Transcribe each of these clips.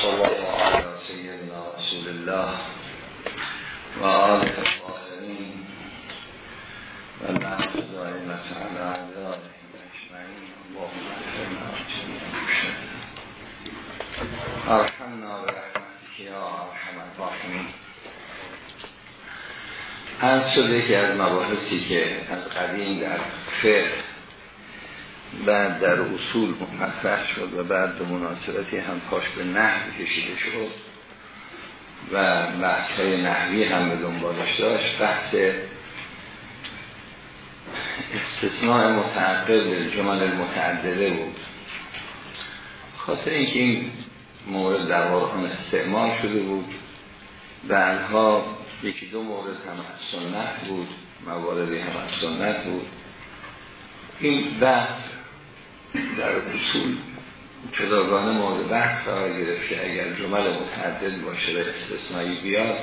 صلی الله علی سیدنا رسول الله و آل الطاهرین و لعنت دائمت علی اعدائهم اجمعین اللهم ارحمنا برحمتک یا ارحم الراحمین از شده که از مباحثی که از قدیم در بعد در اصول مطرح شد و بعد به مناسبتی هم پاش به نحو کشیده شد و بحث های نحوی هم به دنبالش داشت. بحث استثناء متعقب جمل متعدده بود. خاطر اینکه این مورد در قرآن استعمال شده بود. بعدها یکی دو مورد هم از سنت بود مواردی هم از سنت بود. این بحث در اصول جداگانه مورد بحث قرار گرفت که اگر جمل متعدد باشه و استثنایی بیاد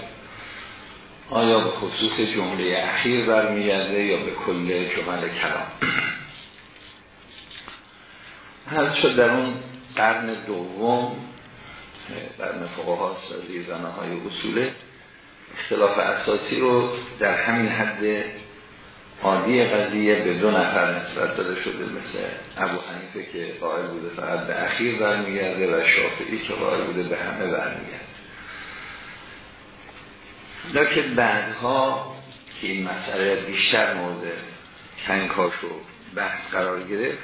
آیا به خصوص جمله اخیر برمیگرده یا به کل جمل کلام؟ هر شد در اون قرن دوم قرن فقهاست و زیزانه های اصوله اختلاف اساسی رو در همین حد عادی قضیه به دو نفر نسبت داده شده مثل ابو حنیفه که قائل بوده فقط به اخیر برمیگرده و شافعی که قائل بوده به همه برمیگرده. لیکن بعدها که این مسئله بیشتر مورد کنکاش و بحث قرار گرفت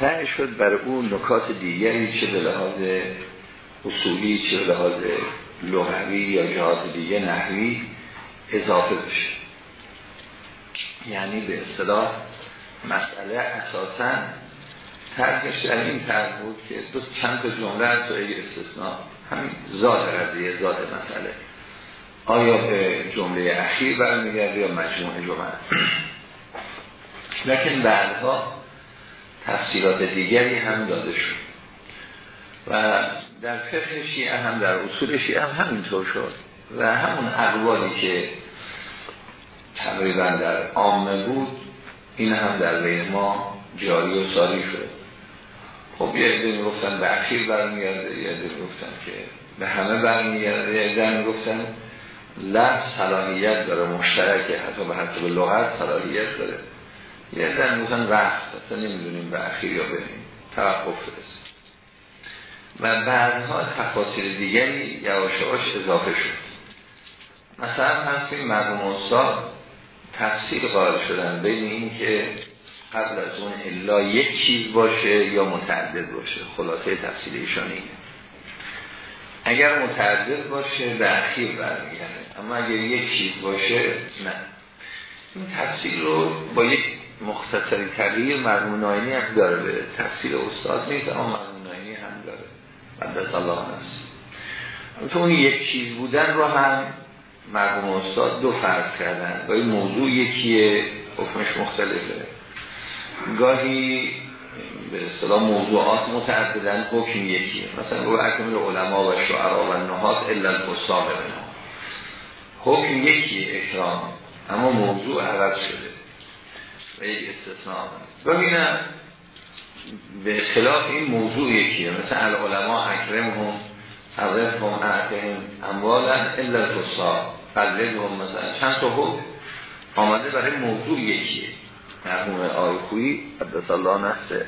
سعی شد بر اون نکات دیگری چه به لحاظ اصولی چه به لحاظ لغوی یا جهات دیگه نحوی اضافه بشه. یعنی به اصطلاح مسئله اساسا ترکش در این طرح بود که دو چند جمله از سوی استثناء همین ذات قضیه ذات مسئله. آیا به جمله اخیر برمیگرده یا مجموعه جمله لیکن بعدها تفصیلات دیگری هم داده شد. و در فقه شیعه هم در اصول شیعه هم همینطور شد. و همون اقوالی که تقریبا در عامه بود این هم در بین ما جاری و ساری شد. خب یه عده می‌گفتن به اخیر برمیگرده یه عده می‌گفتن که به همه برمیگرده یه عده می‌گفتن لفظ صلاحیت داره مشترکه حتی به حسب لغت صلاحیت داره. یه عده می‌گفتن وقت اصلا نمی‌دونیم به اخیر یا بریم توقف است و بعدها تفاصیل دیگری یواشاش اضافه شد. مثلا هستیم مرحوم استاد. تفصیل قائل شدن بین این که قبل از اون الا یک چیز باشه یا متعدد باشه. خلاصه تفصیل ایشان اینه. اگر متعدد باشه به اخیر برمیگرده. اما اگر یک چیز باشه نه. این تفصیل رو با یک مختصری تغییر مرمون ناینی هم داره به تفصیل استاد نیست اما مرمون ناینی هم داره. قدس الله نفس. تو اون یک چیز بودن رو هم مرحوم استاد دو فرض کردن گاهی موضوع یکیه حکمش مختلفه. گاهی به اصطلاح موضوعات متعددن حکم یکیه. مثلا رو اکمل علما و شعرا و نهات الا الفساق بنا. حکم یکیه اکرام. اما موضوع عوض شده. و یک استثناء. گاهی نه. به خلاف این موضوع یکیه. مثلا العلماء اکرم هم حضرت هم اعتهم اموالا الا الفساق. قلد هم مثلا چند تا حکم آمده برای موضوع یکیه. مرحوم آقای خویی قدس الله نفسه.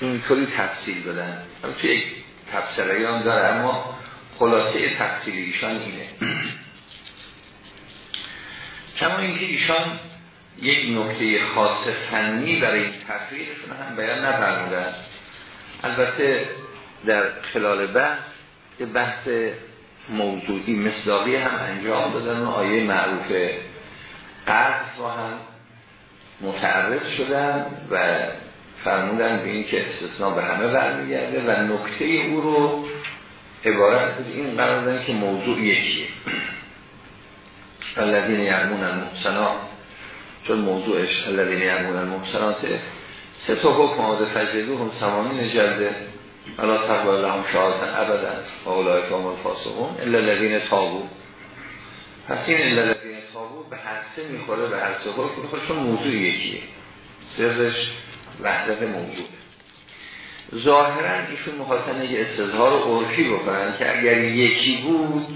اینطوری تفصیل دادن. توی یک هم داره اما خلاصه تفصیل ایشان اینه. کما اینکه ایشان یک نکته خاص فنی برای این هم بیان نفرمودن. البته در خلال بحث که بحث موجودی مصداقی هم انجام دادن و آیه معروف قصد رو هم متعرض شدن و فرمودن به این که استثناء به همه برمیگرده و نکته او رو عبارت از این قرار که موضوع یکیه. الذین یعمون المحسنات چون موضوعش الذین یعمون المحسنات سه تا حکم آده فجدو هم سمانین جلده. الا تقبل لهم شهادتا ابدا و اولای کام الفاسقون الا الذین تابو. پس این الا الذین تابو به حدثه می‌خوره به حکم. می‌خوره چون موضوع یکیه. سرش وحدت موضوع. ظاهرا ایشون مخواستن یک استظهار عرفی بکنن که اگر یکی بود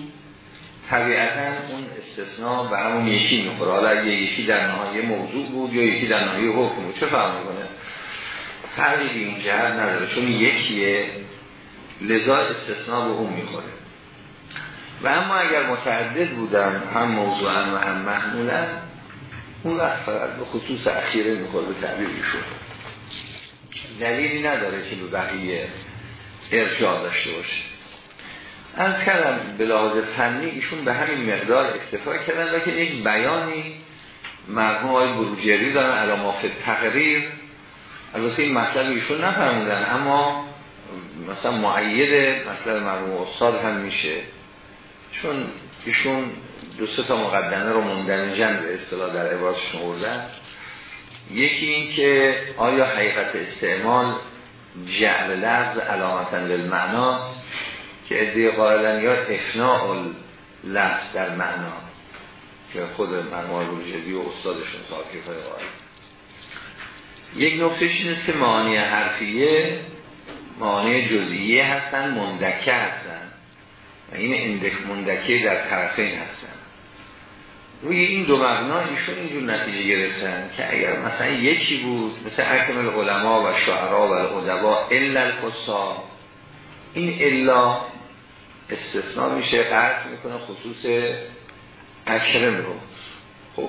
طبیعتا اون استثناء به همون یکی می‌خوره. حالا یکی در نهایه موضوع بود یا یکی در نهایه حکم بود. چه فهم می‌کنه؟ فرقی به این جهت نداره چون یکیه لذا استثناء به اون می‌خوره. و اما اگر متعدد بودن هم موضوعا و هم محمولا اون وقت فقط به خصوص اخیره می‌خوره به تعبیر دلیلی نداره که به بقیه ارجاع داشته باشه. از کردم به لحاظ فنی ایشون به همین مقدار اکتفا کردن که یک بیانی مرحوم آقای بروجری دارن علامات تقریر البته این مطلب ایشون نفرمودن اما مثلا معید مطلب مرحوم استاد هم میشه. چون ایشون دو سه تا مقدمه رو مندنجن به اصطلاح در عبارتشون آوردن یکی این که آیا حقیقت استعمال جعل لفظ علامتا للمعناست که ادهی قائلن یا افناع لفظ در معنا که خود مرمار روجدی و استادشون صاحبی های قائل. یک نکتهش این که معانی حرفیه. معانی جزئیه هستن مندکه هستن. و این اندک مندکه در طرفین هستن. روی این دو مبنا ایشون اینجور نتیجه گرفتن که اگر مثلا یکی بود مثل اکمل علما و شعرا و الادبا الا القصا این الا استثناء میشه قرد می‌کنه خصوص اکرم رو. خب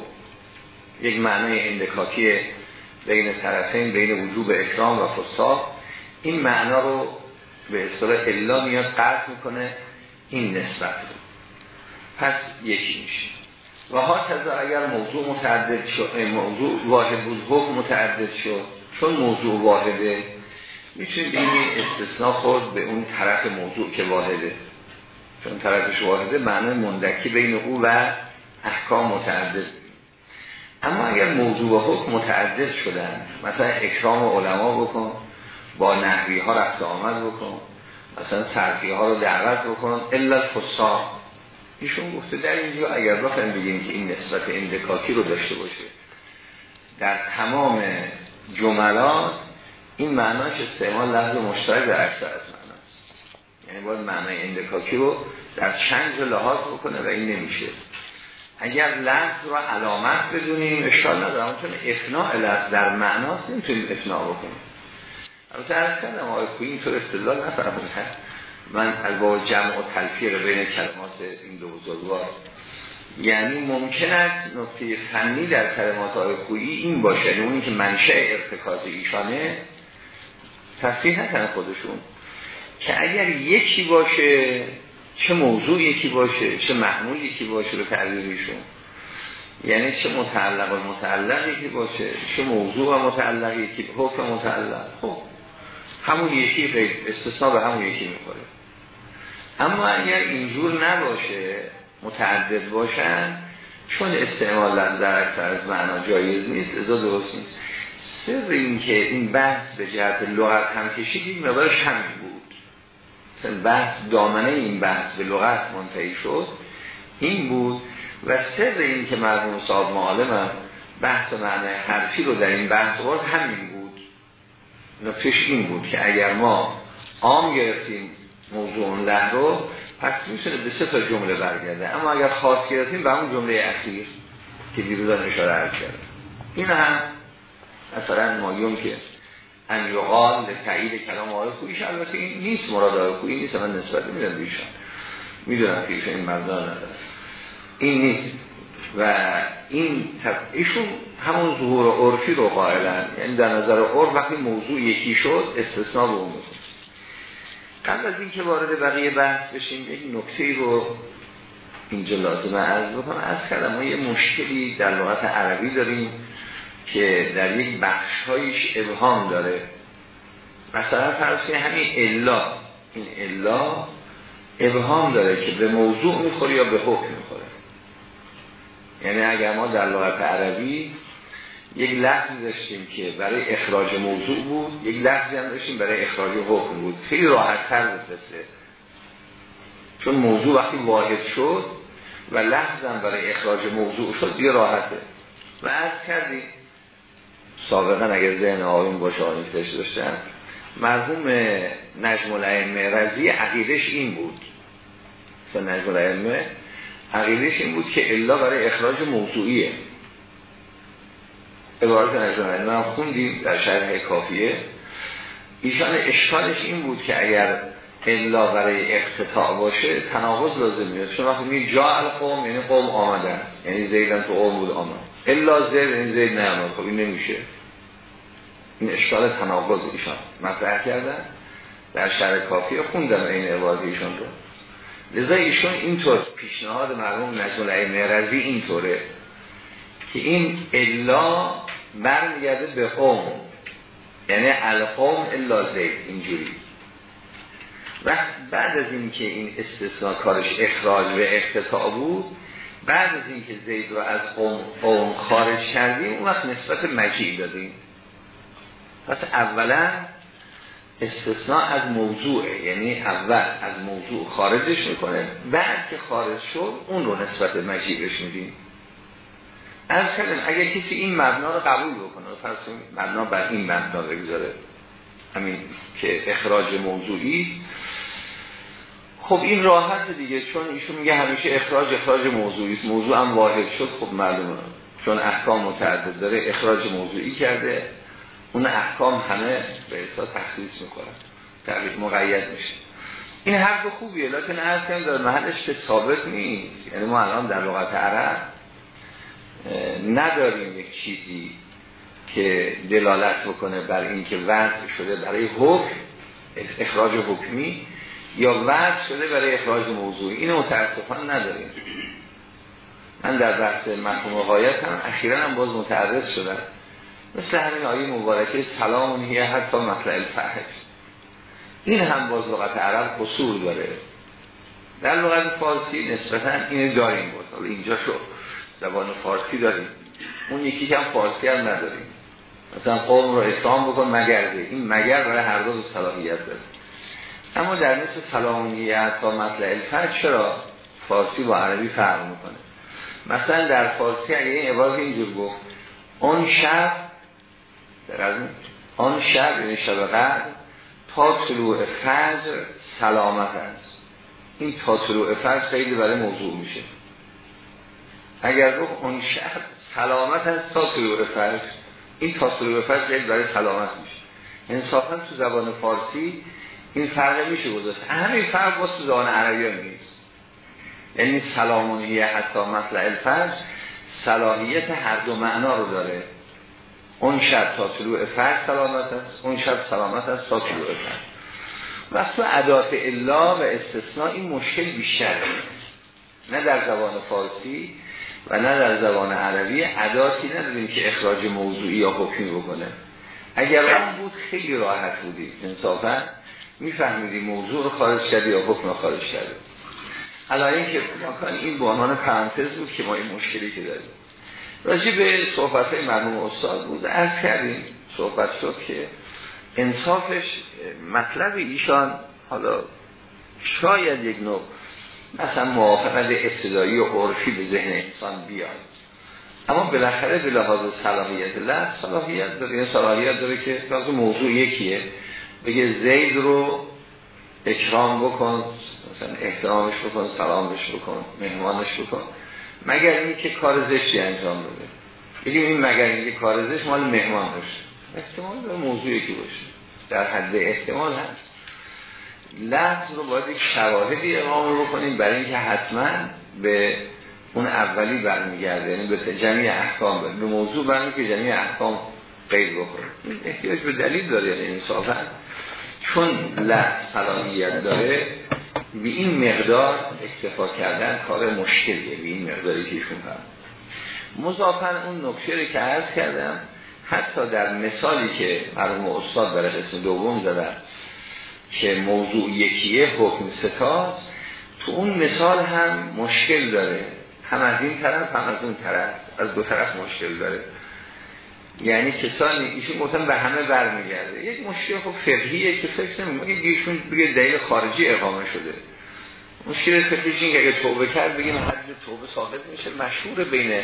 یک معنی اندکاکی بین طرفین بین وجوب اکرام و فساد. این معنا رو به اصطلاح الا میاد قرد می‌کنه. این نسبت رو. پس یکی میشه. و ها اگر موضوع متعدد شد موضوع واحد بود حکم متعدد شد چون موضوع واحده می‌تونیم بگیم استثناء خود به اون طرف موضوع که واحده. چون طرفش واحده معنی مندکی بین او و احکام متعدد. اما اگر موضوع و حکم متعدد شدن مثلا اکرام علما بکن با نحوی ها رفت آمد بکن مثلا صرفی ها رو دعوت بکن الا الفصاح ایشون گفته در اینجا اگر بخوایم بگیم که این نسبت اندکاکی رو داشته باشه. در تمام جملات این معناش استعمال لحظه مشترک در اکثر از معناست یعنی باید معنای اندکاکی رو در چند لحاظ بکنه و این نمیشه. اگر لفظ رو علامت بدونیم اشکال ندارم چون افناع لفظ در معناست نمی‌تونیم افناع بکنیم. البته از کردم آقای کوی اینطور استدلال نفرمون هست من از با جمع و تلفیق بین کلمات این دو بزرگوار. یعنی ممکن است نکته فنی در کلمات آقای خویی این باشه. یعنی اونی که منشه ارتکاز ایشانه تصریح نکنه خودشون. که اگر یکی باشه چه موضوع یکی باشه چه محمول یکی باشه به تعبیرشون یعنی چه متعلق و متعلق یکی باشه چه موضوع و متعلق یکی حکم متعلق. خب همون یکی غیر استثناء همون یکی می‌خوره. اما اگر اینجور نباشه متعدد باشن چون استعمال در اکثر از معنا جایز نیست ازا درست نیست. سر این که این بحث به جهت لغت هم کشید مقدارش همین بود. بحث دامنه این بحث به لغت منتهی شد این بود و سر این که مرحوم صاحب معالم بحث معنی حرفی رو در این بحث بود همین بود. نکتش این بود که اگر ما عام گرفتیم موضوع له رو پس می‌تونه به سه تا جمله برگرده. اما اگر خاص گرفتیم به همون جمله اخیر که دیروزان اشاره کرد. این هم مثلا مایون که ان یقال تایید کلام آقای خویش البته این نیست مراد آقای خویی نیست من نسبت می‌دونم بیشان می‌دونم که ایشون این مردان نداره. این نیست. و این ایشون همون ظهور عرفی رو قائلن. یعنی در نظر عرف وقتی موضوع یکی شد استثناء به اون قبل از اینکه وارد بقیه بحث بشیم یک نکته رو اینجا لازمه از بکنم. از ما یه مشکلی در لغت عربی داریم. که در یک بخشهایش ابهام داره. مثلا فرض همین الا. این الا ابهام داره که به موضوع می‌خوره یا به حکم می‌خوره. یعنی اگر ما در لغت عربی یک لفظی داشتیم که برای اخراج موضوع بود یک لفظی هم داشتیم برای اخراج حکم بود. خیلی راحت تر بسته چون موضوع وقتی واحد شد و لفظم برای اخراج موضوع شد دیگه راحته. و از کردیم سابقا اگر ذهن آقایون باشه آنیفتش داشتن مرحوم نجم الائمه رضی عقیدش این بود. نجم الائمه عقیدش این بود که الا برای اخراج موضوعیه. عبارت نجم الائمه من خوندیم در شرح کافیه. ایشان اشکالش این بود که اگر الا برای اقتطاع باشه تناقض لازم میاد چون وقتی می جا القوم یعنی قوم آمدن. یعنی زیدن تو قوم بود آمد. الا زید یعنی زید نیامد خب این نمیشه. این اشکال تناقض ایشان. مطرح کردن. در شرح کافی خوندم این عبارت ایشان رو. لذا ایشون اینطور پیشنهاد مرحوم نجم الائمه رضی اینطوره که این الا برمیگرده به قوم. یعنی القوم الا زید. اینجوری. و بعد از این که این استثناء کارش اخراج و اختطاع بود بعد از این که زید رو از قوم, قوم خارج کردیم اون وقت نسبت مجیع دادیم. پس اولا استثناء از موضوعه یعنی اول از موضوع خارجش می‌کنه بعد که خارج شد اون رو نسبت مجیبش میدیم. از کردم اگر کسی این مبنا رو قبول بکنه فرض مبنا بر این مبنا بگذاره. همین که اخراج موضوعی خب این راحت دیگه چون ایشون میگه همیشه اخراج اخراج موضوعی است. موضوع هم واحد شد خب معلومه. چون احکام متعدد داره اخراج موضوعی کرده. اون احکام همه به اصلا تخصیص می‌کنن تقریب مقید میشه. این حرف خوبیه لیکن اصلا در محلش که ثابت نیست. یعنی ما الان در لغت عرب نداریم یک چیزی که دلالت بکنه بر اینکه وضع شده برای حکم اخراج حکمی یا وضع شده برای اخراج موضوعی اینو متاسفانه نداریم. من در بحث مفهوم غایت هم اخیرا هم باز متعرض شدم. مثل همین آیه مبارکه سلام هیه حتی مطلع الفحش. این هم باز لغت عرب قصور داره. در لغت فارسی نسبتا این داریم بود اینجا شد زبان فارسی داریم. اون یکی هم فارسی هم نداریم. مثلا قوم رو اسلام بکن مگرده. این مگر برای هر دو صلاحیت داره. اما در مثل سلامونیت و مطلع الفرد چرا فارسی با عربی فرق می‌کنه؟ مثلا در فارسی اگه این عبارت اینجور گفت اون شب آن شب یعنی شب قدر تا طلوع فجر سلامت است. این تا طلوع فجر خیلی برای موضوع میشه. اگر گفت اون شب سلامت است تا طلوع فجر این تا طلوع فجر خیلی برای سلامت میشه. انصافا تو زبان فارسی این فرق میشه گذاشت. همین فرق با تو زبان عربی نیست. یعنی سلامونیه حتی مطلع الفجر صلاحیت هر دو معنا رو داره. اون شب تا طلوع فرد سلامت است اون شب سلامت است تا طلوع فرد و تو عدات الا و استثناء این مشکل بیشتر نه در زبان فارسی و نه در زبان عربی. عداتی نداریم که اخراج موضوعی یا حکمی بکنه. اگر اون بود خیلی راحت بودید انصافا. میفهمیدی موضوع رو خارج کردی یا حکم خارج کردی. حالا این که این به پرانتز بود که ما این مشکلی که داریم. راجع به صحبت های مرموم استاد بود از کردیم صحبت شد که انصافش مطلب ایشان حالا شاید یک نوع مثلا موافقت ابتدایی و عرفی به ذهن انسان بیاد. اما بالاخره به لحاظ صلاحیت الله صلاحیت داره این صلاحیت داره که لحاظ موضوع یکیه. بگه زید رو اکرام بکن مثلا احترامش بکن سلامش بکن مهمانش بکن مگر این که کار زشتی انجام بده؟ بگیم این مگر این که کار زشت مال مهمان باشه. احتمال به موضوعی که باشه. در حد احتمال هست. لفظ رو باید یک شواهدی اقامه بکنیم برای اینکه حتما به اون اولی برمیگرده یعنی به جمعی احکام به موضوع برمی که جمعی احکام قید بخوره. احتیاج به دلیل داره یعنی انصافا. چون لفظ صلاحیت داره به این مقدار اکتفا کردن کار مشکلیه به این مقداری که ایشون مضافن اون نکته که عرض کردم حتی در مثالی که مرحوم استاد برای قسم دوم زدن که موضوع یکیه حکم ستاست تو اون مثال هم مشکل داره. هم از این طرف هم از اون طرف. از دو طرف مشکل داره. یعنی کسانی ایشون گفتن به همه برمیگرده. یک مشکل خب فقهیه که فکر نمی‌کنم. ایشون بگه دلیل خارجی اقامه شده. مشکل فقهیش این اگه توبه کرد بگیم حد توبه ثابت میشه. مشهور بین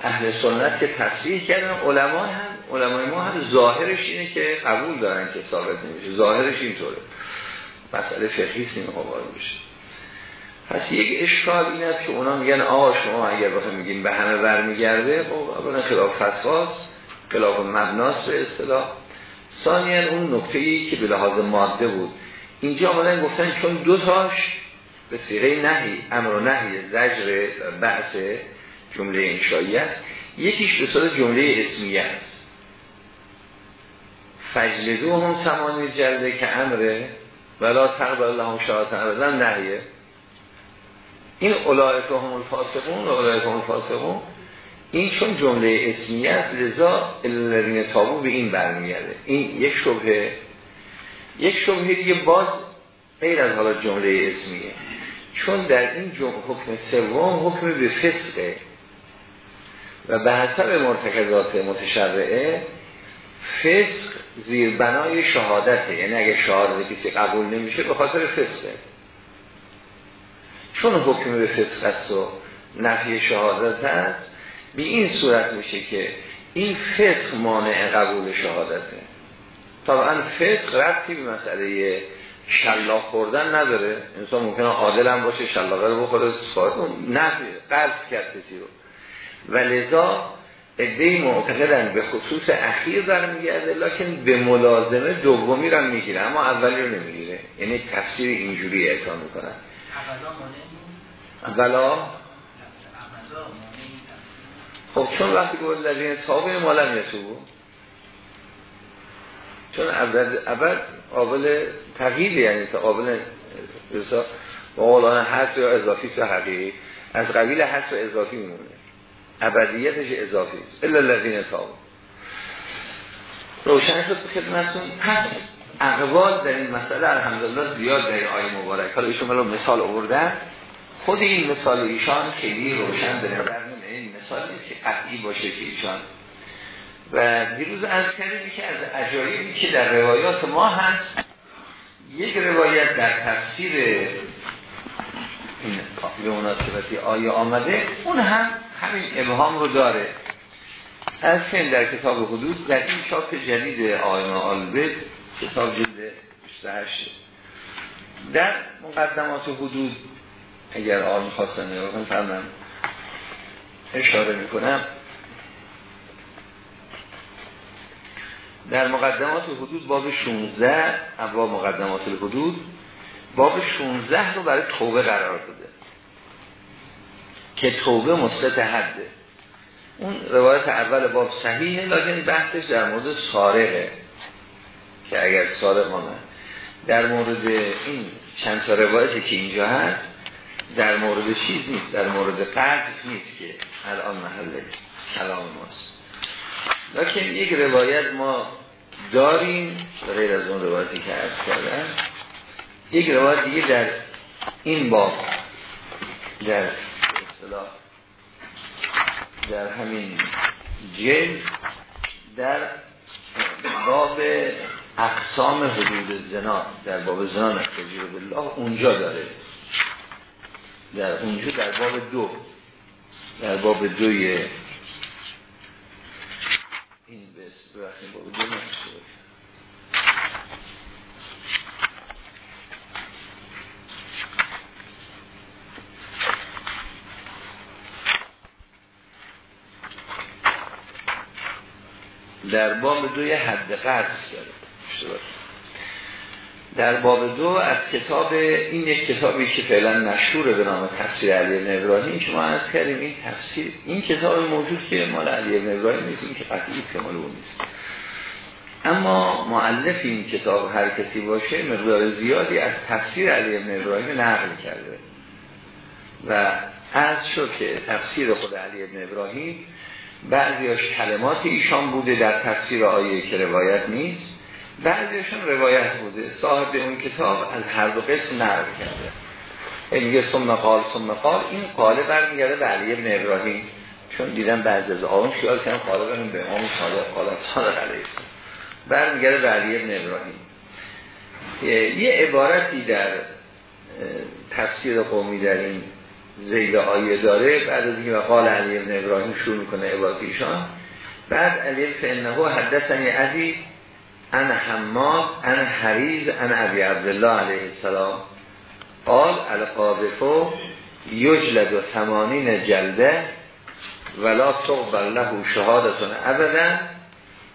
اهل سنت که تصریح کردن علما هم علمای ما هم ظاهرش اینه که قبول دارن که ثابت نمیشه. ظاهرش اینطوره. مسئله فقهی این قبال میشه. پس یک اشکال این است که اونا میگن آقا شما اگر بخوایم میگیم به همه برمیگرده خب اولا خلاف فتواست. خلاف مبناس به اصطلاح. ثانیا اون نکته ای که به لحاظ ماده بود. اینجا آمدن گفتن چون دو تاش به سیغه نهی امر و نهی زجر بعث جمله انشایی است. یکیش به صورت جمله اسمیه است. فجلدو هم سمانی جلده که امره ولا تقبل الله هم شهادت نهیه. این اولایک هم الفاسقون و اولایک هم الفاسقون. این چون جمله اسمیه است لذا الذین تابو به این برمیگرده. این یک شبهه یک شبهه دیگه باز غیر از حالا جمله اسمیه. چون در این حکم سوم حکم به فسقه و به حسب مرتکزات متشرعه فسق زیر بنای شهادته. یعنی اگه شهادت کسی قبول نمیشه به خاطر فسقه. چون حکم به فسق است و نفی شهادت هست به این صورت میشه که این فسق مانع قبول شهادته. طبعا فسق ربطی به مسئله شلاق خوردن نداره. انسان ممکنه عادل هم باشه شلاقه رو بخوره نفی قلب کرد کسی رو. و لذا ادهی معتقدن به خصوص اخیر برمیگرده لکن به ملازمه دومی رو می‌گیره اما اولی رو نمی‌گیره. یعنی تفسیر اینجوری اعطا می‌کنن اولا خب چون وقتی گفت لذین تابع مالم یسو چون اول قابل تغییر یعنی قابل با قولان حس یا اضافی و حقیقی. از قبیل حس و اضافی میمونه. ابدیتش اضافی است. الا لذین تابع روشن شد خدمتون پس اقوال در این مسئله الحمدلله زیاد در آیه مبارک. حالا ایشون مثال آوردن. خود این مثال ایشان خیلی روشن به این مثالی که قطعی باشه که ایشان و دیروز از کردیم که از عجایبی که در روایات ما هست یک روایت در تفسیر این به مناسبتی آیه آمده اون هم همین ابهام رو داره. از که در کتاب حدود در این چاپ جدید آیه آلبد کتاب جلد 28 در مقدمات حدود اگر آن خواستن نگاه فرمم اشاره می‌کنم. در مقدمات حدود باب 16 ابواب مقدمات الحدود باب 16 رو برای توبه قرار داده. که توبه مثبت حده. اون روایت اول باب صحیحه لکن بحثش در مورد سارقه که اگر سارق آمد در مورد این چند تا روایتی که اینجا هست در مورد چیز نیست در مورد قرض نیست که الان محل کلام ماست. لیکن یک روایت ما داریم غیر از اون روایتی که عرض کردن یک روایت دیگه در این باب در اصطلاح در همین جلد در باب اقسام حدود زنا در باب زنا نستجیر بالله اونجا داره. در اونجا در باب دو. در باب دوی این بس باب دو در باب دوی حد قرض داره در باب دو از کتاب این یک کتابی که فعلا مشهور به نام تفسیر علی بن ابراهیم شما از کردیم این تفسیر این کتاب موجود که مال علی بن ابراهیم نیست این که قطعی که اون نیست. اما معلف این کتاب هر کسی باشه مقدار زیادی از تفسیر علی بن ابراهیم نقل کرده. و از شد که تفسیر خود علی بن ابراهیم بعضیاش کلمات ایشان بوده در تفسیر آیه که روایت نیست. بعضیشون روایت بوده صاحب اون کتاب از هر دو قسم نقل کرده. این میگه ثم قال ثم قال این قاله برمیگرده به علی ابن ابراهیم. چون دیدم بعض از آن خیال کردن قاله برم به امام صادق قال صادق علیه برمیگرده به علی ابن ابراهیم. یه عبارتی در تفسیر قومی در این زید آیه داره. بعد از اینکه قال علی ابن ابراهیم شروع می‌کنه عبارت ایشان. بعد علی فانه حدثنی عدی انا حماد انا حریز انا ابی عبدالله علیه السلام. قال القاذفو یجلد و ثمانین جلده ولا تقبل له شهادتون ابدا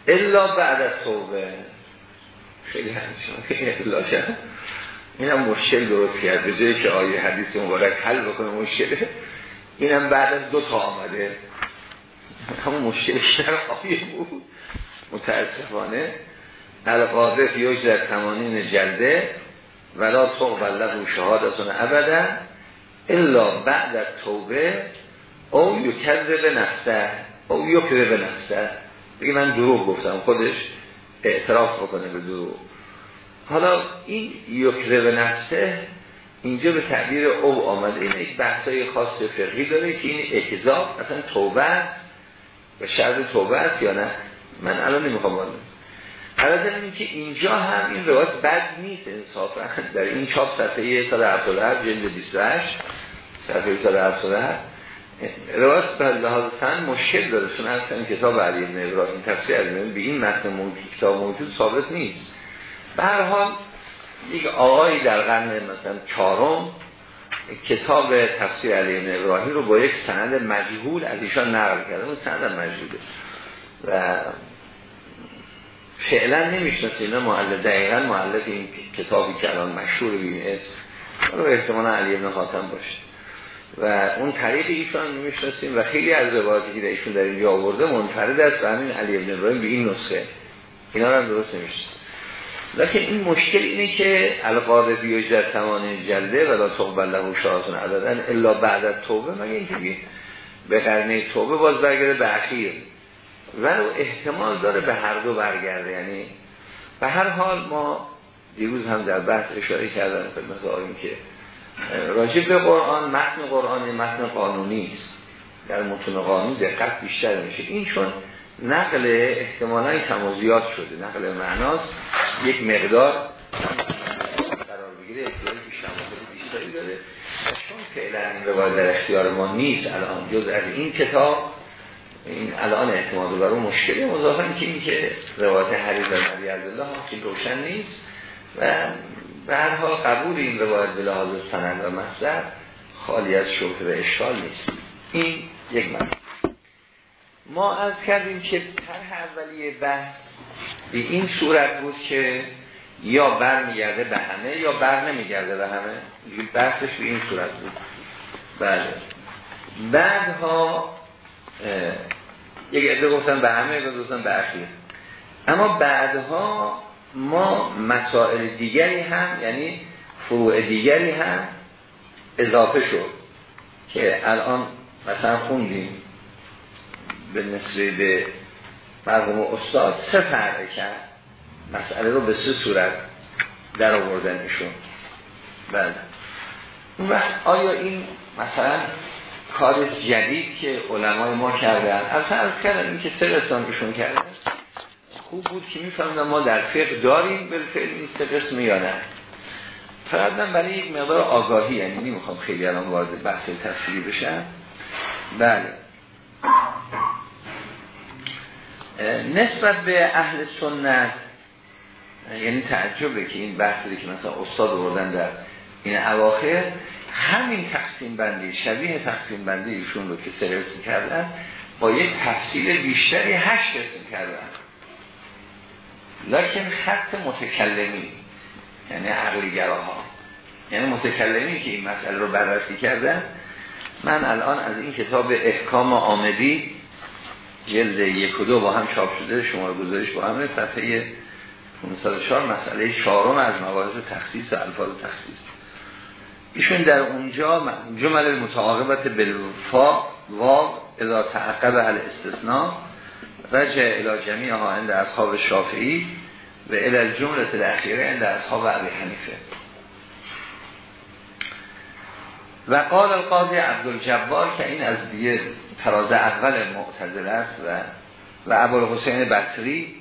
الا بعد از توبه خیلی همچنان که این هم مشکل درست کرد. به جایی که آیه حدیث مبارک حل بکنه مشکله هم بعد از دو تا آمده. همون مشکل در آیه بود. متاسفانه. القاذف در تمانین جلده ولا تقبل له شهادتون ابدا الا بعد از توبه او یکذب نفسه او یکره به نفسه. بگه من دروغ گفتم خودش اعتراف بکنه به دروغ. حالا این یکره به نفسه اینجا به تعبیر او آمده این یک بحثای خاص فقهی داره که این اکذاب اصلا توبه و شرط توبه است یا نه؟ من الان نمی‌خوام البته این که اینجا هم این روایت بد نیست انصافا. در این چاپ صفحه 177 جلد 28 صفحه 177 روایت به لحاظ سن مشکل داره چون اصلا کتاب علی ابن ابراهیم تفسیر از به این متن موجود کتاب موجود ثابت نیست. به هر حال یک آقایی در قرن مثلا چهارم کتاب تفسیر علی ابن ابراهیم رو با یک سند مجهول از ایشان نقل کرده اون سند مجهوله. و فعلا نمیشنست اینا معلف دقیقا معلف این کتابی که الان مشهور این اسم رو احتمالا علی ابن خاتم باشه. و اون طریق ایشان می‌شناسیم و خیلی از روایاتی که ایشون در اینجا آورده منفرد است و همین علی ابن ابراهیم به این نسخه. اینا هم درست نمی‌شناسیم لیکن این مشکل اینه که القاده بیوج در تمام جلده و لا تقبل له شهادتون عددن الا بعد از توبه. مگه اینکه به قرنه توبه باز برگرده به اخیر؟ ولو احتمال داره به هر دو برگرده. یعنی به هر حال ما دیروز هم در بحث اشاره کردن خدمت آقایون که راجب به قرآن متن قرآن متن قانونی است. در متن قانون دقت بیشتر میشه. این چون نقل احتمالا کم و زیاد شده. نقل معناست. یک مقدار قرار بگیره. احتمال بیشتر بیشتری داره. چون فعلا روایت در اختیار ما نیست الان. جز از این کتاب این الان اعتماد بر اون مشکلی مضافه که این که روایت حریز و نبی عبدالله خیلی روشن نیست و به هر حال قبول این روایت به لحاظ سند و مصدر خالی از شبه و اشکال نیست. این یک من ما از کردیم که طرح اولیه بحث به این صورت بود که یا بر میگرده به همه یا بر نمیگرده به همه. بحثش به این صورت بود. بله. بعدها یک عده گفتن به همه و گفتن به اخیر. اما بعدها ما مسائل دیگری هم یعنی فروع دیگری هم اضافه شد که الان مثلا خوندیم به نسبه به مرحوم استاد سه فرقه کرد؟ مسئله رو به سه صورت در آوردن ایشون بله وقت آیا این مثلا کار جدید که علمای ما کردن. از از کردن این که سه قسم ایشون کردن خوب بود که میفهمدن ما در فقه داریم به فعل این سه قسم یا نه. برای یک مقدار آگاهی یعنی نمی‌خوام خیلی الان وارد بحث تفصیلی بشم. بله. نسبت به اهل سنت یعنی تعجبه که این بحثی که مثلا استاد بردن در این اواخر همین تقسیم بندی شبیه تقسیم بندی ایشون رو که سرس کردن با یک تفصیل بیشتری هشت قسم کردن لکن خط متکلمی یعنی عقلی ها یعنی متکلمی که این مسئله رو بررسی کردن. من الان از این کتاب احکام آمدی جلد یک و دو با هم چاپ شده شما گذارش با همه صفحه 504 مسئله چهارم از مباحث تخصیص و الفاظ تخصیص. ایشون در اونجا جمل متعاقبت بالفا و اذا تعقب الاستثناء رجع الى جمیع ها عند اصحاب شافعی و الى الجمله الاخیره عند اصحاب عبی حنیفه. و قال القاضی عبدالجبار که این از دیگه تراز اول معتزله است و و ابوالحسین بصری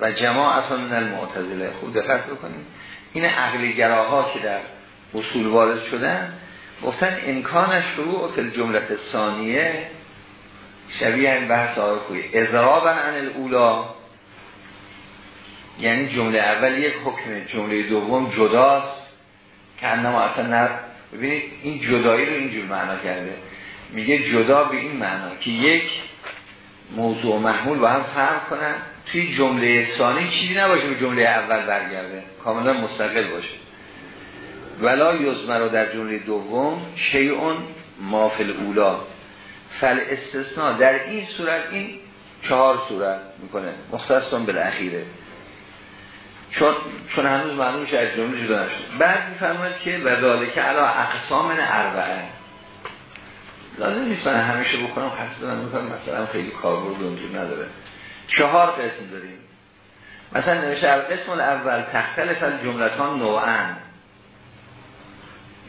و جماعت من المعتزله. خوب دقت بکنید. این عقلی گراها که در اصول وارد شدن گفتن امکان شروع فی جملت ثانیه شبیه این بحث آقای خوی ازرابا عن الاولا یعنی جمله اول یک حکم جمله دوم جداست که انما اصلا نه ببینید این جدایی رو اینجور معنا کرده. میگه جدا به این معنا که یک موضوع محمول با هم فرق کنن. توی جمله ثانی چیزی نباشه به جمله اول برگرده. کاملا مستقل باشه. ولا یزمر رو در جمله دوم شیعون مافل اولا فل استثناء. در این صورت این چهار صورت می‌کنه. مختصم بالاخیره چون چون هنوز معلومش از جمله جدا نشد. بعد میفرماید که و که علا اقسام اربعه. لازم نیست من همیشه بکنم خسته دارم می‌کنم مثلا خیلی کاربرد اونجور نداره. چهار قسم داریم. مثلا نوشته قسم اول تختلف الجملتان نوعن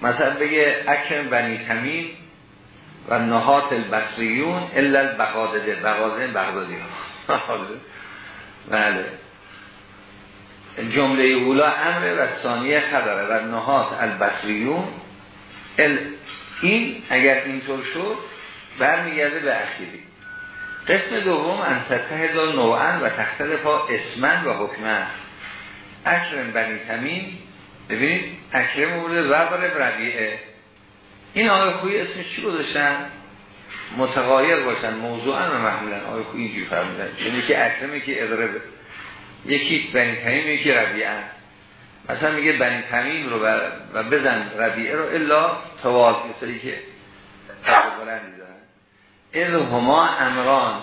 مثلا بگه اکرم بنی تمیم و نهات البصریون الا البقادده بقادده بغدادی بله. جمله اولا امر و ثانیه خبره. و نهات البصریون ال این اگر اینطور شد برمیگرده به اخیری. قسم دوم انتته دا نوعن و پا اسمن و حکمن. اکرم بنی تمین ببینید اکرم بوده و ربیعه این آقای خوی اسمش چی گذاشتن؟ متغایر باشن موضوعا و محمولا آقای خوی اینجوری فرمودن. چون یکی اکرمه که اضربه یکی بنی تمیم یکی ربیعه. مثلا میگه بنی تمیم رو و بزن ربیعه رو الا توال مثلی که دارن. این هما امران.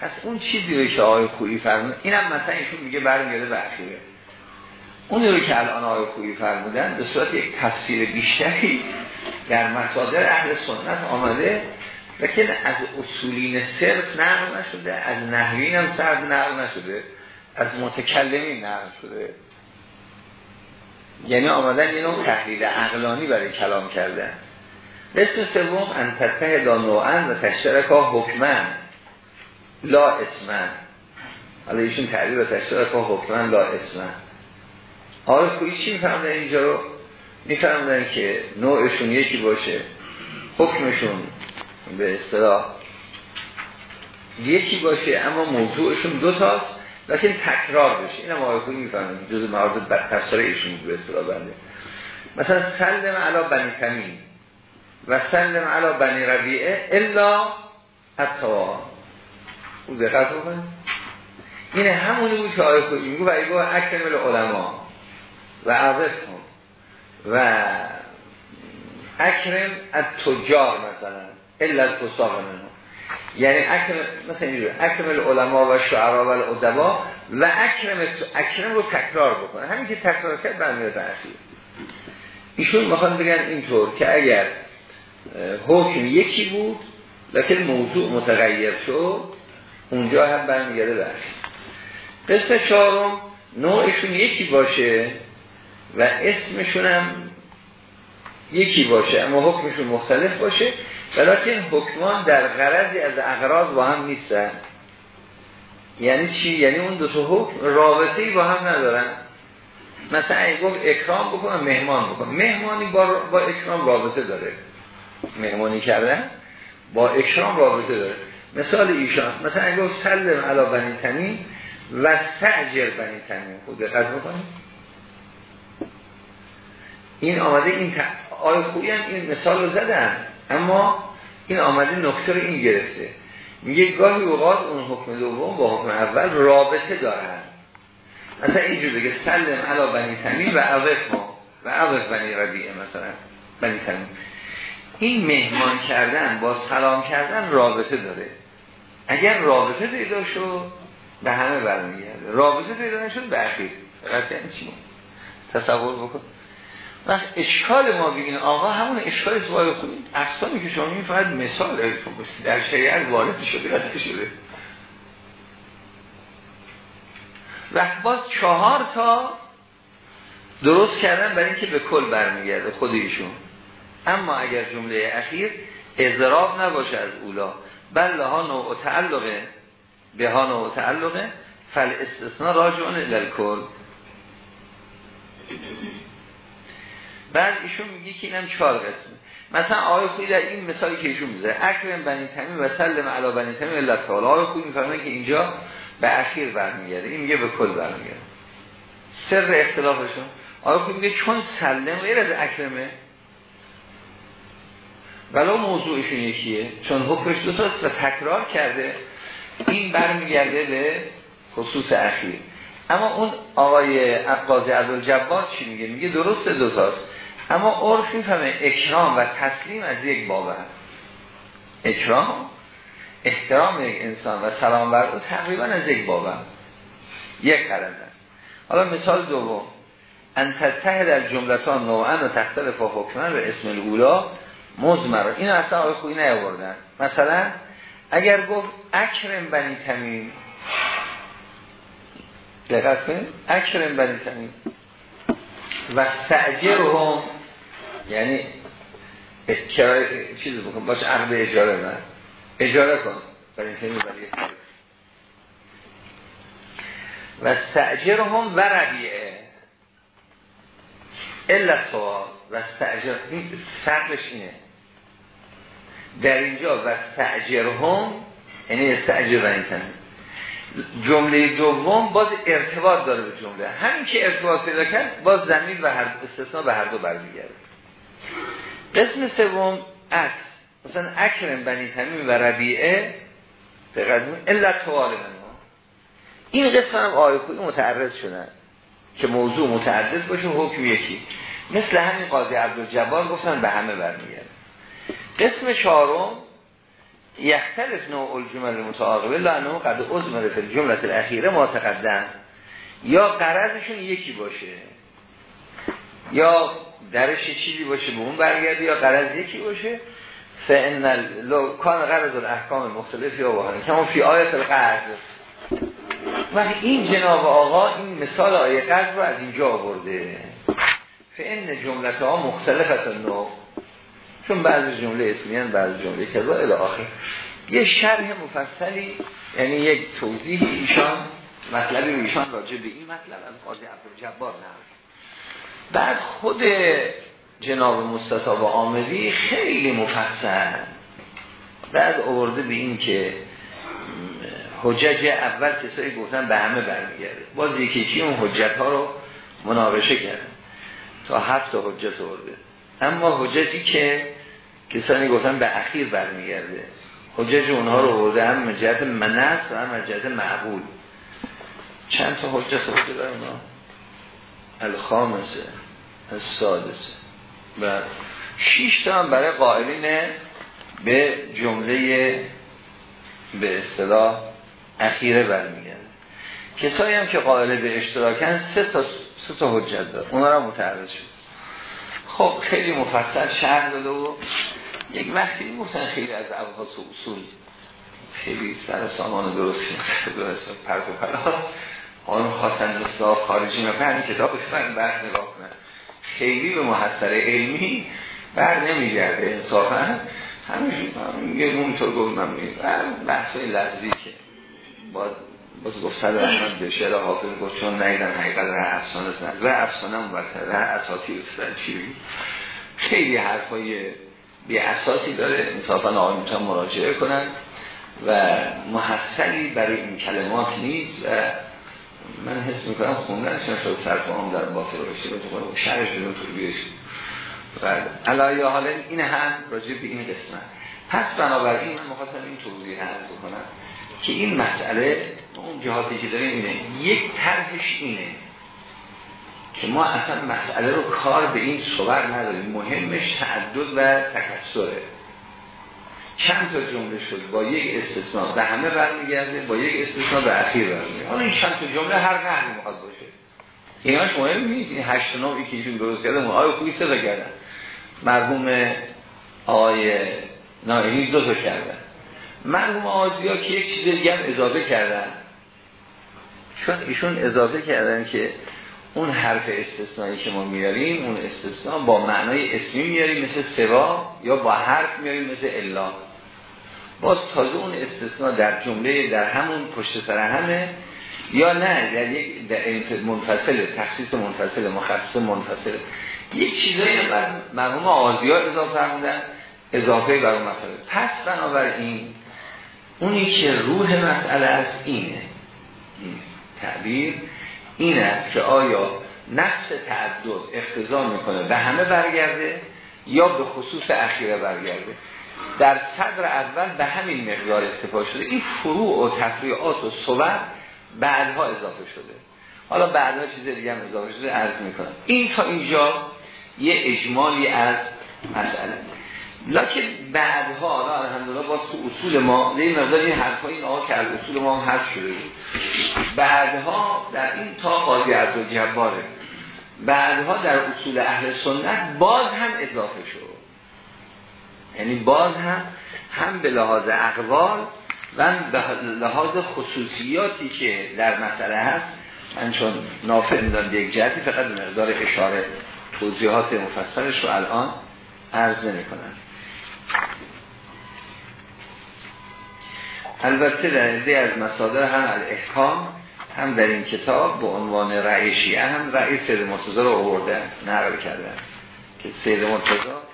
پس اون چیزی که آقای خویی فرمودن اینم مثلا ایشون میگه برمیگرده به اخیره. اون رو که الان آقای خویی فرمودن به صورت یک تفسیر بیشتری در مصادر اهل سنت آمده لیکن از اصولین صرف نقل نشده از نحوین هم سرد نقل نشده از متکلمین نقل شده. یعنی آمدن یه نوع تحلیل عقلانی برای کلام کردن. اسم سوم انتته دا نوعن و تشترکا حکمن لا اسمن. حالا ایشون تعریف تشترکا حکمن لا اسمن. آره کوئی چی میفهمدن اینجا رو. میفهمدن که نوعشون یکی باشه. حکمشون به اصطلاح یکی باشه اما موضوعشون دو تاست. لیکن تکرار بشه. این هم آقای خوبی می‌فهمن. جز موارد تفسیر ایشون به اصطلاح بنده. مثلا سلم علا بنی تمین و سلم علا بنی ربیعه الا حتی. او دقت بکنید. این همونی بود که آقای خوبی میگو و ایگو اکرم العلماء و کن. و اکرم از تجار مثلا الا الفساق منه یعنی اکرم مثلا اینجوری اکرم العلماء و شعرا و الادبا و اکرم اکرم رو تکرار بکنه همین که تکرار کرد برمیاد تأخیر ایشون می‌خوان بگن اینطور که اگر حکم یکی بود لیکن موضوع متغیر شد اونجا هم برمیگرده به قسم چهارم نوعشون یکی باشه. و اسمشون هم یکی باشه اما حکمشون مختلف باشه. ولیکن حکمان در غرضی از اغراض با هم نیستن. یعنی چی؟ یعنی اون دو تا حکم رابطه با هم ندارن. مثلا اگه گفت اکرام بکنم مهمان بکنم مهمانی با, با اکرام رابطه داره. مهمانی کردن با اکرام رابطه داره. مثال ایشان مثلا اگه گفت سلم علا بنی تنین و سعجر بنی تنین خود دقت بکنید. این آمده این ت... آیه خوبی هم این مثال رو زدن اما این آمده نکته رو این گرفته. میگه گاهی اوقات اون حکم دوم با حکم اول رابطه دارن. مثلا اینجور بگه سلم علا بنی تمیم و عوض ما. و عوض بنی ربیعه مثلا بنی تمیم. این مهمان کردن با سلام کردن رابطه داره. اگر رابطه پیدا شد به همه برمیگرده. رابطه پیدا نشد به اخیر. یعنی چی؟ تصور بکن. وقت اشکال ما بگین آقا همون اشکال سوال خوبی اقسامی که شما فقط مثال در شریعت وارد شده یا شده. وقت باز چهار تا درست کردن برای اینکه به کل برمیگرده خود ایشون اما اگر جمله اخیر اضراب نباشه از اولا. بل ها نوع تعلقه. به ها نوع تعلقه. فل استثناء راجعون الالکل بعد ایشون میگه که اینم چهار قسمه. مثلا آقای خویی در این مثالی که ایشون میزه اکرم بنی تمیم و سلم علا بنی تمیم اللہ تعالی. آقای خویی میفرمه که اینجا به اخیر برمیگرده. این میگه به کل برمیگرده. سر اختلافشون. آقای خویی میگه چون سلم غیر از اکرمه. ولی موضوعشون یکیه. چون حکمش دو و تکرار کرده. این برمیگرده به خصوص اخیر. اما اون آقای عبقاضی عبدالجبار چی میگه؟ میگه درست دوتاست اما عرف می‌فهمه اکرام و تسلیم از یک بابه اکرام احترام یک انسان و سلام بر او تقریبا از یک بابه یک قرنده حالا مثال دوم. ان تتحد در جملتان نوعا و تختلف و حکمن و اسم الاولا مزمر این اصلا آقای خویی نیاوردن. مثلا اگر گفت اکرم بنی تمیم. دقت کنید. اکرم بنی تمیم. و سعجر هم یعنی چیز بکن. باش عقد اجاره من اجاره کن. تمیم بنی تمیم و سعجر هم و ربیعه. الا سوال و سعجر این سقلش اینه. در اینجا و سعجر هم یعنی سعجر بنی تمیم جمله دوم باز ارتباط داره به جمله. همین که ارتباط پیدا کرد باز زمین و هر استثناء به هر دو برمیگرده. قسم سوم عکس. مثلا اکرم بنی تمیم و ربیعه دقیقاً الا توال من. این قسم هم آیه متعرض شدن. که موضوع متعدد باشه حکم یکی. مثل همین قاضی عبدالجبار گفتن به همه برمیگرده. قسم چهارم یختلف نوع الجمل متعاقبه لانه قد ازمره فی الجمله الاخیره ما تقدم. یا قرضشون یکی باشه. یا درش چیزی باشه به اون برگرده یا قرض یکی باشه. فان لو کان قرض الاحکام مختلف یا واحد. کما فی آیت القرض. و این جناب آقا این مثال آیه قرض رو از اینجا آورده. فان جملت ها نوع چون بعضی جمله اسمیان بعضی جمله کذا الی آخر. یه شرح مفصلی یعنی یک توضیح ایشان مطلبی ایشان راجع به این مطلب از قاضی عبدالجبار نه بعد خود جناب مستطاب آمدی خیلی مفصل. بعد آورده به این که حجج اول کسایی گفتن به همه برمیگرده. باز یکی اون حجت ها رو مناقشه کردن. تا هفت حجت آورده. اما حجتی که کسانی گفتن به اخیر برمیگرده. حجج اونها رو ورده هم مجهت منس و هم مجهت معقول. چند تا حجت ورده بر اونا؟ الخامسه السادسه. و شیش تا هم برای قائلین به جمله به اصطلاح اخیره برمیگرده. کسایی هم که قائل به اشتراکن سه تا سه تا حجت دار اونا رو متعرض شد. خب خیلی مفصل شهر داده و یک وقتی می‌گفتن خیلی از ابحاث و اصول خیلی سر سامان درست پرد و پلا آن خواستن اصلاح خارجی و همین کتاب من بحث نگاه کنن خیلی به محصر علمی بر نمیگرده انصافا. همیشه میگه اونطور گفت من بحث لحظی که باز باز گفت صدر احمد به شعر حافظ گفت چون نیدن حقیقت ره افسانه است. ره افسانه مبتر ره اساسی چی خیلی حرفای بی اساسی داره. انصافا آقای می‌تونن مراجعه کنن. و محصلی برای این کلمات نیست و من حس می‌کنم خوندن شد صرف هم در باطل بشه و شرش بدون طول بیش و علایه حالا این هم راجع به این قسمت. پس بنابراین من مخواستم این توضیح هست بکنم که این مسئله اون جهاتی که داریم اینه یک طرحش اینه که ما اصلا مسئله رو کار به این صور نداریم. مهمش تعدد و تکسره. چند تا جمله شد با یک استثناء به همه برمیگرده با یک استثناء به اخیر برمیگرده. حالا این چند تا جمله هر نحوی می‌خواد باشه. ایناش مهم نیست. این هشت نوعی که ایشون درست کرده آقای خوبی صدا کردن. مرحوم آقای نایمی دو تا کردن. مرحوم آزیا که یک چیز دیگر اضافه کردن. چون ایشون اضافه کردن که اون حرف استثنایی که ما میاریم اون استثناء با معنای اسمی میاریم مثل سوا یا با حرف میاریم مثل الا. باز تازه اون استثناء در جمله در همون پشت سر همه یا نه در یک منفصل تخصیص منفصل مخصص منفصل یک چیزایی بر مرحوم آزیا اضافه فرمودن اضافه بر اون مسئله. پس بنابراین اونی که روح مسئله است اینه. این تعبیر این است که آیا نفس تعدد اقتضا می‌کنه به همه برگرده یا به خصوص اخیره برگرده؟ در صدر اول به همین مقدار استفاده شده. این فروع و تفریعات و صور بعدها اضافه شده. حالا بعدها چیز دیگه هم اضافه شده عرض می‌کنم. این تا اینجا یه اجمالی از مسئله. لکن بعدها حالا الحمدلله با تو اصول ما این مقدار این حرفا این آقا که از اصول ما هم حذف شده بعدها در این تا قاضی از جباره بعدها در اصول اهل سنت باز هم اضافه شد. یعنی باز هم هم به لحاظ اقوال و به لحاظ خصوصیاتی که در مسئله هست من چون نافع میدان یک جهتی فقط مقدار اشاره توضیحات مفصلش رو الان عرض نمی کنم البته در عده از مصادر هم الاحکام هم در این کتاب به عنوان رأی هم رأی سید مرتضی رو آورده نقل کردن. که سید مرتضی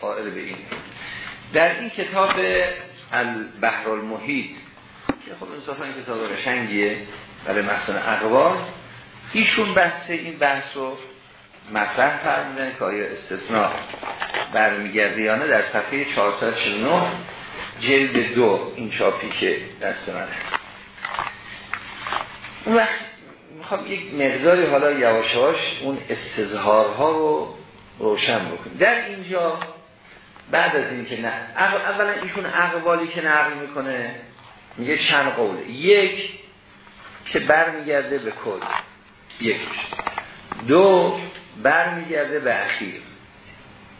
قائل به این. در این کتاب البحر المحیط که خب انصافا این کتاب رشنگیه برای مثلا اقوال ایشون بحث این بحث رو مطرح فرمودن که آیا استثناء برمیگردیانه در صفحه 449 جلد دو این چاپی که دست من اون وقت می‌خوام یک مقداری حالا یواشاش اون استظهارها رو روشن بکنیم. در اینجا بعد از این که نه اولا ایشون اقوالی که نقل می‌کنه میگه چند قوله. یک که برمیگرده به کل. یکیش دو برمیگرده به اخیر.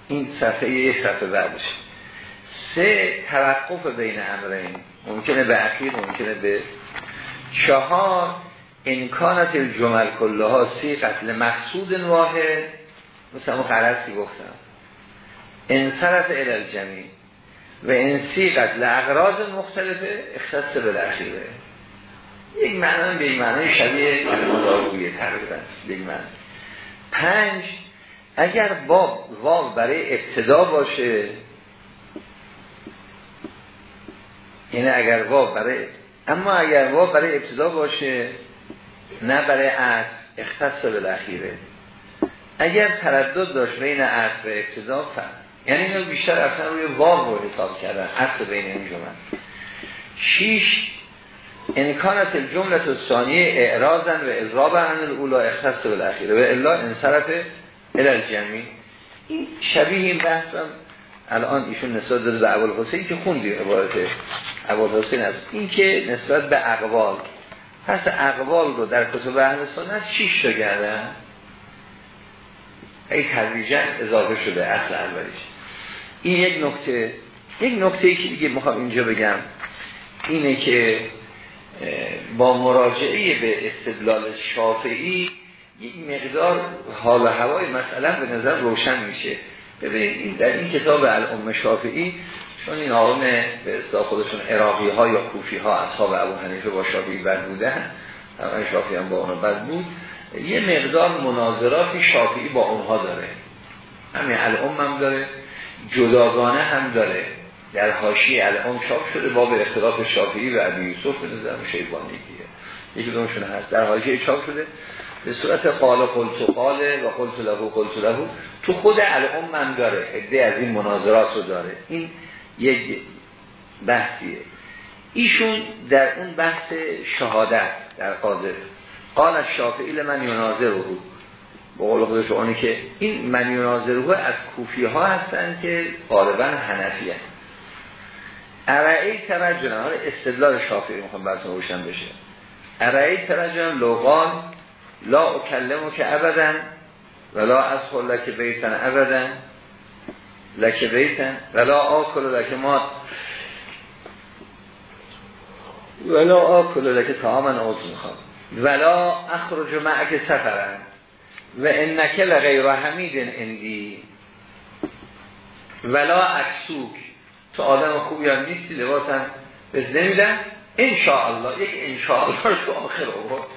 این صفحه یک صفحه بعدش سه توقف بین امرین. ممکنه به اخیر ممکنه به چهار. امکانت الجمل کله ها سی قتل مقصود واحد. مثل همون گفتم. انصرف الالجمی و انسی قتل اغراض مختلفه اختص به الاخیره. یک معنی به این معنی شبیه دارویه تقریبا یک معنی. پنج اگر باب واو برای ابتدا باشه یعنی اگر واو برای اما اگر واو برای ابتدا باشه نه برای عرض اختص بالاخیره اگر تردد داشت بین عرض و ابتدا فهم یعنی اینو بیشتر اصلا روی واو رو حساب کردن عرض بین این جمعه شیش انکانت الجملت ثانیه اعراضن و اضرابا عن الاولا اختص بالاخیره و الا انصرف الالجمی این شبیه این بحثم الان ایشون نسبت داره به اول حسین که خوندی عبارت اول حسین است این که نسبت به اقوال. پس اقوال رو در کتب اهل سنت شیش تا گردن. ای تدریجا اضافه شده اصل اولیش. این یک نکته. یک نکته ای که دیگه می‌خوام اینجا بگم اینه که با مراجعه به استدلال شافعی یک مقدار حال و هوای مثلا به نظر روشن میشه. ببینید در این کتاب الام شافعی چون این آقام به اصلاح خودشون عراقی ها یا کوفی ها اصحاب ابو حنیفه با شافعی بد بودن همه شافعی هم با اونها بد بود یه مقدار مناظراتی شافعی با اونها داره. همین الام هم داره. جداگانه هم داره. در حاشیه الان چاپ شده باب اختلاف شافعی و ابی یوسف به نظرم شیبانی یکی دومشون هست. در حاشیه چاپ شده. به صورت قال قلت قاله و قلت له قلت له. تو خود الان من داره. عده از این مناظرات رو داره. این یک بحثیه. ایشون در اون بحث شهادت در قاضر قال از شافعی من به قول خودش که این من یناظر از کوفی ها هستن که غالبا حنفی هست ارعی ترجمه حالا استدلال شافعی می‌خوام براتون روشن بشه. ارعی ترجمه لوقان لا اکلمو که ابدا ولا از لک بیتن ابدا. لک بیتن ولا آکل لک مات. ولا آکل لک تامن عوض می‌خوام. ولا اخرج معک سفرن. و انک لغیر حمید اندی ولا اکسوک. تو آدم خوبی هم نیستی لباس هم بز نمیدن. انشاءالله. یک انشاءالله رو تو آخر آورد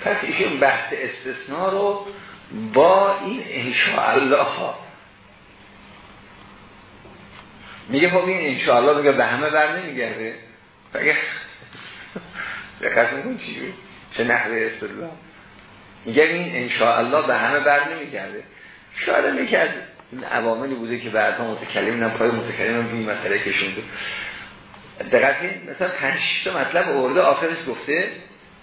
پس ایشون بحث استثناء رو با این انشاءالله. میگه خب این انشاءالله میگه به همه بر نمیگرده. بگه دقت میکن چی؟ چه نحوه استدلال؟ میگه این انشاءالله به همه بر نمیگرده. شاید می‌کرد. این عواملی بوده که بعدها متکلم نه پای متکلم هم این مسئله کشونده دقیق مثلا پنج مطلب ارده آخرش گفته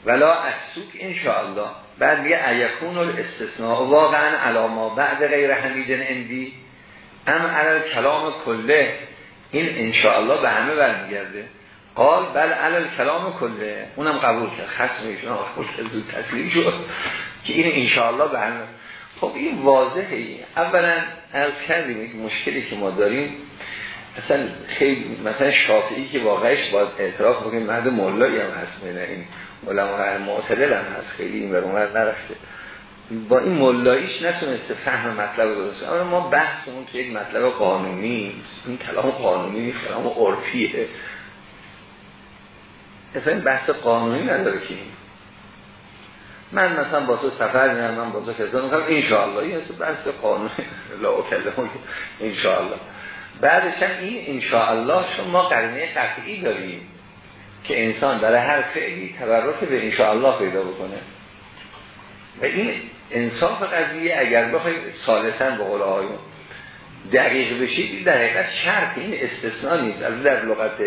ولا اسوک انشاءالله بعد میگه ایکون الاستثناء واقعا علاما بعد غیر حمیدن اندی ام علال کلام کله این انشاءالله به همه برمیگرده. قال بل علال کلام کله اونم قبول کرد. خصم ایشون قبول کرد تسلیم شد. که این انشاءالله به همه. خب این واضحه. اولا از کردیم این مشکلی که ما داریم اصلا خیلی مثلا شافعی که واقعش باید اعتراف بکنیم مرد مولایی هم هست میده این علماء معتدل هم هست. خیلی این برون نرفته. با این مولاییش نتونسته فهم مطلب درست اما ما بحثمون که یک مطلب قانونی این کلام قانونی نیست کلام عرفیه. اصلا این بحث قانونی نداره که. من مثلا با تو سفر میرم من با تو کسان می‌کنم انشاءالله. این بحث قانونی لا اکلمه انشاءالله. بعدش هم این انشاءالله چون ما قرینه قطعی داریم که انسان برای هر فعلی تبرک به انشاءالله پیدا بکنه. و این انصاف قضیه اگر بخوای سالسا به قول آیون دقیق بشید در حقیقت شرط این استثناء نیست. از در لغت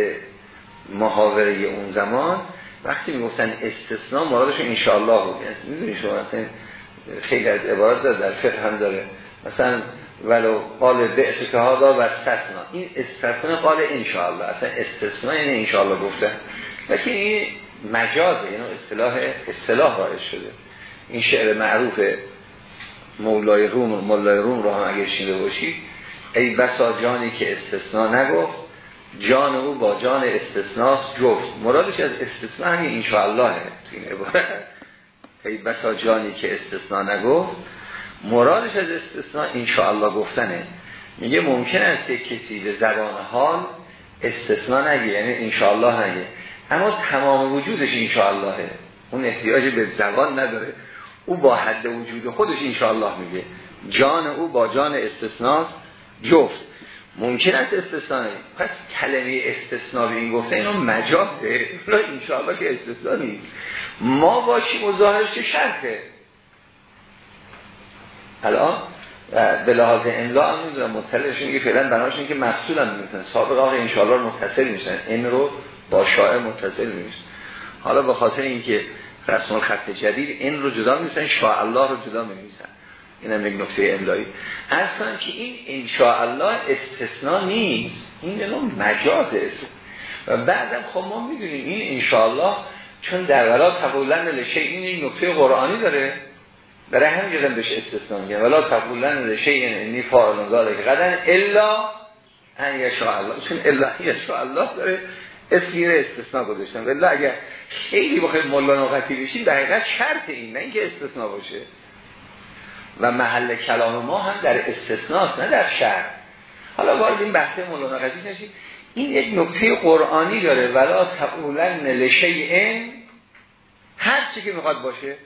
محاوره اون زمان وقتی می‌گفتن استثناء مرادش انشاءالله بود. یعنی می‌دونی شما مثلا خیلی از عبارات در فقه هم داره. مثلا ولو قال بعث که ها و استثناء. این استثناء قال انشاءالله. اصلا استثناء یعنی انشاءالله گفته لیکن این مجازه یعنی اصطلاح اصطلاح رایج شده. این شعر معروف مولای روم مولای روم رو هم اگر شنیده باشید ای بسا جانی که استثناء نگفت جان او با جان استثناء جفت. مرادش از استثناء همین انشاءالله تو این عبارت. ای بسا جانی که استثناء نگفت مرادش از استثناء انشاءالله گفتنه. میگه ممکن است یک کسی به زبان حال استثناء نگه یعنی انشاءالله نگه. اما تمام وجودش انشاءاللهه. اون احتیاج به زبان نداره. او با حد وجود خودش انشاءالله میگه. جان او با جان استثناء جفت. ممکن است استثناء پس کلمه استثناء به این گفته اینو مجازه. انشاءالله که استثناء نیست. ما باشیم و ظاهرش که شرطه. الان به لحاظ املا هم می‌دونم. مطلعشون میگه فعلا بناشون که مفصول هم می‌تونن سابق آقا انشاءالله متصل میشن. این رو با شاعر متصل میشن. حالا به خاطر اینکه رسم خط جدید این رو جدا میسن شاء الله رو جدا میمیسن این هم یک نکته املایی. اصلا که این انشاءالله استثناء نیست. این نوع مجازه. و بعدم خب ما می‌دونیم این انشاءالله چون در ولا تقولن لشه این یک نکته قرآنی داره. برای همین جدن بهش استثناء میگن ولا تقولن لشه فاعل ذالک قدن الا ان یشاء الله چون الا یشاء الله داره اسمیر استثناء گذاشتن. ولی اگر خیلی بخواید مولا نقطی بشین در حقیقت شرط این نه اینکه استثناء باشه. و محل کلام ما هم در استثناء نه در شرط حالا وارد این بحث مولا نقطی نشید این یک نکته قرآنی داره. ولا تقولن لشیء هر چی که می‌خواد باشه.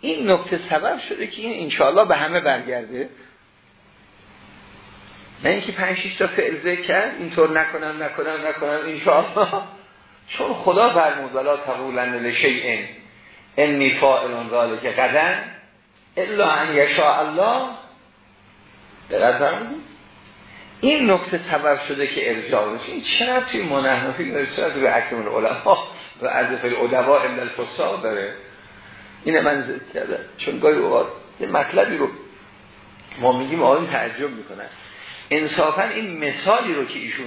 این نکته سبب شده که این انشاءالله به همه برگرده. نه اینکه پنج شیش تا فعل ذکر اینطور نکنم نکنم نکنم انشاءالله. چون خدا فرمود ولا تقولن لشیء انی فاعل ذلک قدن الا ان یشاء الله در این نکته سبب شده که ارجاع بشه این چرا توی منحنفی داره؟ چرا توی العلماء و عزف الادباء ابن الفساد داره؟ این من ذکر کرده چون گاهی اوقات یه مطلبی رو ما میگیم آقایون تعجب می‌کنن انصافا این مثالی رو که ایشون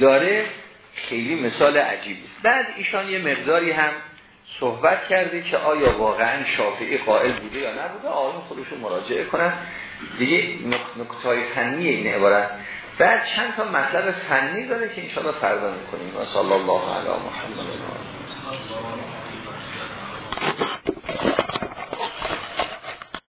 داره خیلی مثال عجیبی است. بعد ایشان یه مقداری هم صحبت کرده که آیا واقعا شافعی قائل بوده یا نبوده؟ آقایون خودشون مراجعه کنن. دیگه نکتای فنی این عبارت. بعد چند تا مطلب فنی داره که انشاءالله فردا می‌کنیم. و صلی الله علی محمد.